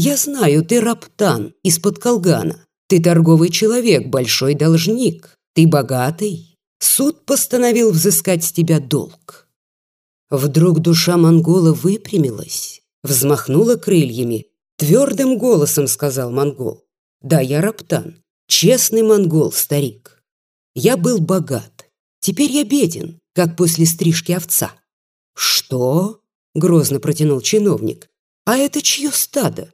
Я знаю, ты раптан из-под колгана. Ты торговый человек, большой должник. Ты богатый. Суд постановил взыскать с тебя долг. Вдруг душа монгола выпрямилась, взмахнула крыльями. Твердым голосом сказал монгол. Да, я раптан, честный монгол, старик. Я был богат. Теперь я беден, как после стрижки овца. Что? Грозно протянул чиновник. А это чье стадо?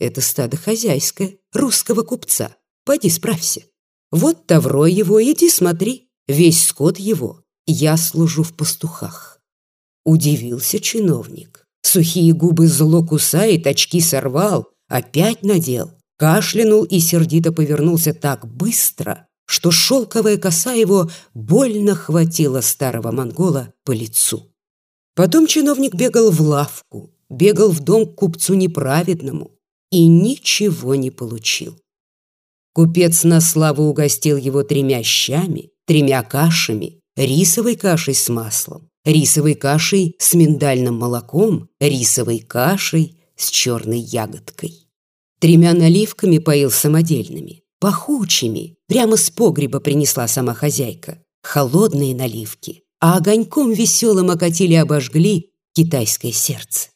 Это стадо хозяйское, русского купца. Пойди справься. Вот тавро его, иди смотри. Весь скот его. Я служу в пастухах. Удивился чиновник. Сухие губы зло кусает, очки сорвал, опять надел. Кашлянул и сердито повернулся так быстро, что шелковая коса его больно хватила старого монгола по лицу. Потом чиновник бегал в лавку, бегал в дом к купцу неправедному, и ничего не получил. Купец на славу угостил его тремя щами, тремя кашами, рисовой кашей с маслом, рисовой кашей с миндальным молоком, рисовой кашей с черной ягодкой. Тремя наливками поил самодельными, пахучими, прямо с погреба принесла сама хозяйка. Холодные наливки, а огоньком веселым окатили обожгли китайское сердце.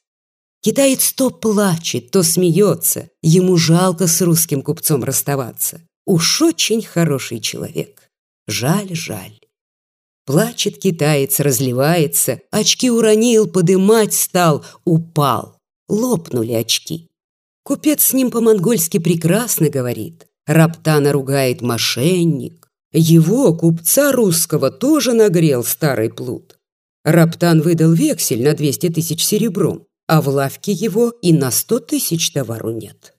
Китаец то плачет, то смеется. Ему жалко с русским купцом расставаться. Уж очень хороший человек. Жаль, жаль. Плачет китаец, разливается, очки уронил, подымать стал, упал. Лопнули очки. Купец с ним по-монгольски прекрасно говорит. Раптана ругает мошенник. Его, купца русского, тоже нагрел старый плут. Раптан выдал вексель на 200 тысяч серебром а в лавке его и на сто тысяч товару нет.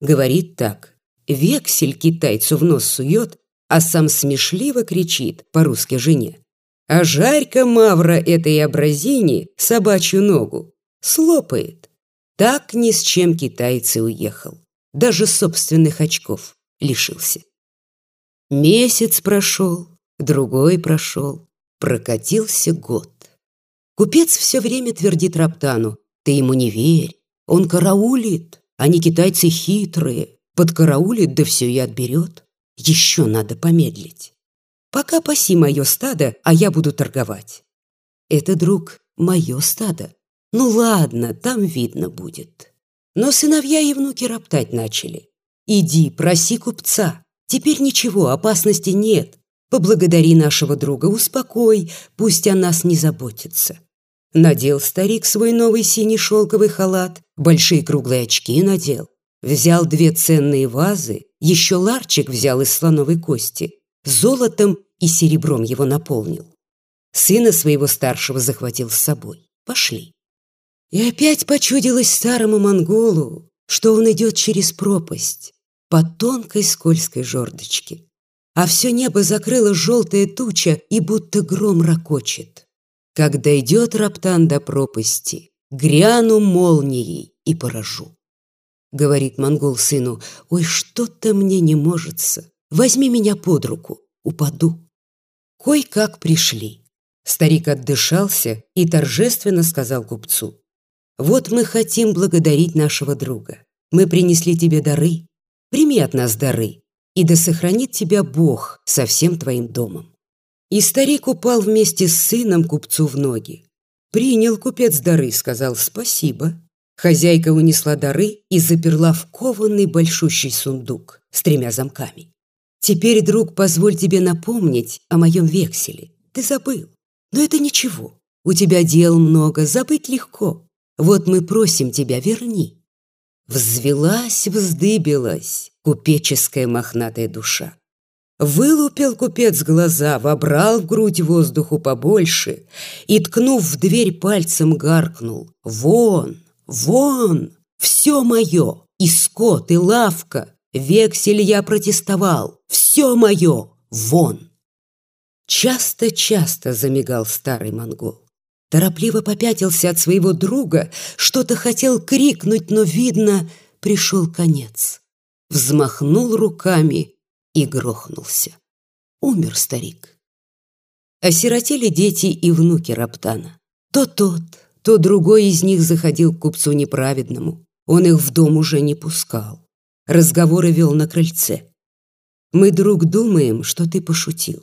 Говорит так, вексель китайцу в нос сует, а сам смешливо кричит по-русски жене. А жарь-ка мавра этой образине собачью ногу слопает. Так ни с чем китайцы уехал. Даже собственных очков лишился. Месяц прошел, другой прошел, прокатился год. Купец все время твердит Раптану, ты ему не верь. Он караулит. Они китайцы хитрые. Подкараулит, да все и отберет. Еще надо помедлить. Пока паси мое стадо, а я буду торговать. Это, друг, мое стадо. Ну ладно, там видно будет. Но сыновья и внуки роптать начали. Иди, проси купца. Теперь ничего, опасности нет. Поблагодари нашего друга, успокой, пусть о нас не заботится. Надел старик свой новый синий шелковый халат, большие круглые очки надел. Взял две ценные вазы, еще ларчик взял из слоновой кости, золотом и серебром его наполнил. Сына своего старшего захватил с собой. Пошли. И опять почудилось старому монголу, что он идет через пропасть по тонкой скользкой жердочке. А все небо закрыла желтая туча и будто гром ракочет. Когда идет Раптан до пропасти, гряну молнией и поражу. Говорит монгол сыну, ой, что-то мне не можется, возьми меня под руку, упаду. Кой-как пришли. Старик отдышался и торжественно сказал купцу, вот мы хотим благодарить нашего друга. Мы принесли тебе дары, прими от нас дары, и да сохранит тебя Бог со всем твоим домом. И старик упал вместе с сыном купцу в ноги. «Принял купец дары», — сказал «спасибо». Хозяйка унесла дары и заперла в кованный большущий сундук с тремя замками. «Теперь, друг, позволь тебе напомнить о моем векселе. Ты забыл. Но это ничего. У тебя дел много, забыть легко. Вот мы просим тебя, верни». Взвелась, вздыбилась купеческая мохнатая душа. Вылупил купец глаза, вобрал в грудь воздуху побольше и, ткнув в дверь пальцем, гаркнул. «Вон! Вон! Все мое! И скот, и лавка! Вексель я протестовал! Все мое! Вон!» Часто-часто замигал старый монгол. Торопливо попятился от своего друга, что-то хотел крикнуть, но, видно, пришел конец. Взмахнул руками и грохнулся. Умер старик. Осиротели дети и внуки Раптана. То тот, то другой из них заходил к купцу неправедному. Он их в дом уже не пускал. Разговоры вел на крыльце. Мы, друг, думаем, что ты пошутил.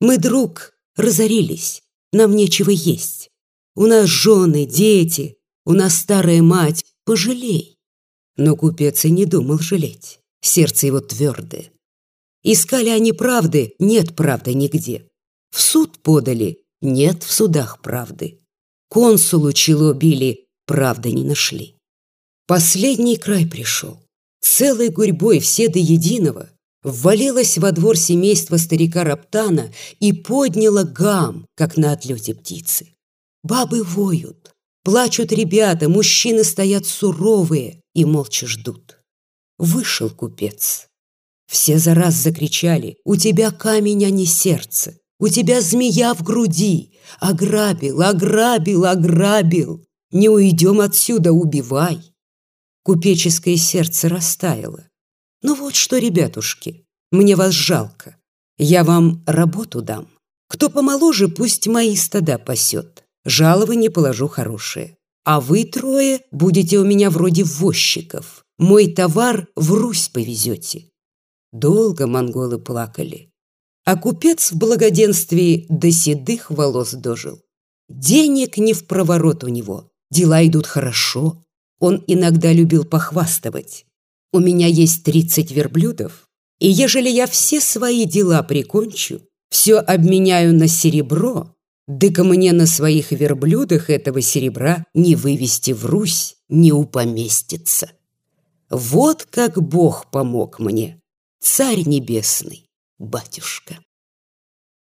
Мы, друг, разорились, нам нечего есть. У нас жены, дети, у нас старая мать, пожалей. Но купец и не думал жалеть, сердце его твердое. Искали они правды, нет правды нигде. В суд подали, нет в судах правды. Консулу чело били, правды не нашли. Последний край пришел. Целой гурьбой все до единого ввалилось во двор семейство старика Раптана и подняло гам, как на отлете птицы. Бабы воют, плачут ребята, мужчины стоят суровые и молча ждут. Вышел купец. Все за раз закричали «У тебя камень, а не сердце! У тебя змея в груди! Ограбил, ограбил, ограбил! Не уйдем отсюда, убивай!» Купеческое сердце растаяло. «Ну вот что, ребятушки, мне вас жалко. Я вам работу дам. Кто помоложе, пусть мои стада пасет. Жалование положу хорошее. А вы трое будете у меня вроде возчиков. Мой товар в Русь повезете». Долго монголы плакали. А купец в благоденствии до седых волос дожил. Денег не в проворот у него, дела идут хорошо. Он иногда любил похвастывать. У меня есть тридцать верблюдов, и ежели я все свои дела прикончу, все обменяю на серебро, дыка мне на своих верблюдах этого серебра не вывести в Русь, не упоместится. Вот как Бог помог мне, Царь Небесный, батюшка.